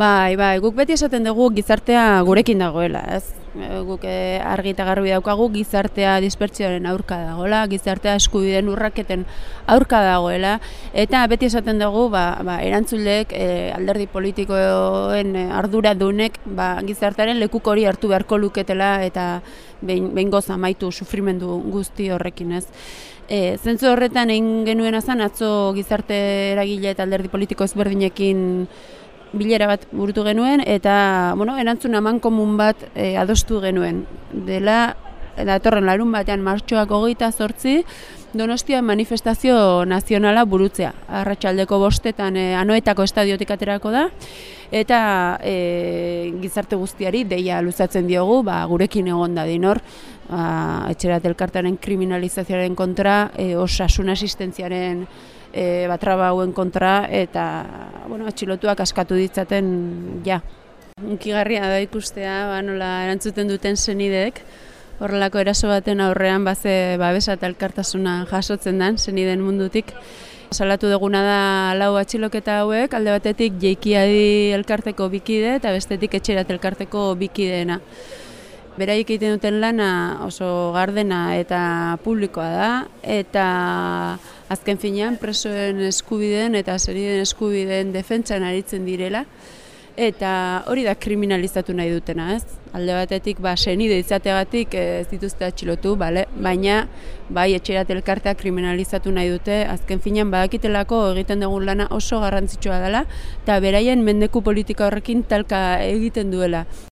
Bai, bai, guk beti esaten dugu gizartea gurekin dagoela, ez? E, Guk e, argi eta garbi daukagu gizartea dispertsioaren aurka dagoela, gizartea eskubideen urraketen aurka dagoela, eta beti esaten dugu ba, ba, erantzulek e, alderdi politikoen e, arduradunek ba, gizartearen lekuk hori hartu beharko luketela eta behin, goza amaitu sufrimendu guzti horrekin, ez? E, zentzu horretan egin genuen azan atzo gizarte eragile eta alderdi politiko ezberdinekin bilera bat burutu genuen eta bueno, erantzun aman komun bat e, adostu genuen. Dela datorren larun batean martxoak hogeita zortzi, Donostia manifestazio nazionala burutzea. Arratsaldeko bostetan e, anoetako estadiotik aterako da, eta e, gizarte guztiari deia luzatzen diogu, ba, gurekin egon da dinor, ba, etxerat elkartaren kriminalizazioaren kontra, e, osasun asistentziaren e, batraba hauen kontra eta bueno, atxilotuak askatu ditzaten ja. Unkigarria da ikustea, ba, nola erantzuten duten senideek, horrelako eraso baten aurrean baze babesa eta elkartasuna jasotzen den senideen mundutik. Salatu duguna da lau atxiloketa hauek, alde batetik jeikiadi elkarteko bikide eta bestetik etxerat elkarteko bikideena. Beraik egiten duten lana oso gardena eta publikoa da, eta azken finean presoen eskubideen eta senideen eskubideen defentsan aritzen direla, eta hori da kriminalizatu nahi dutena, ez? Alde batetik, ba, senide izateagatik ez dituzte atxilotu, bale? baina bai etxerat elkartea kriminalizatu nahi dute, azken finean badakitelako egiten dugun lana oso garrantzitsua dela, eta beraien mendeku politika horrekin talka egiten duela.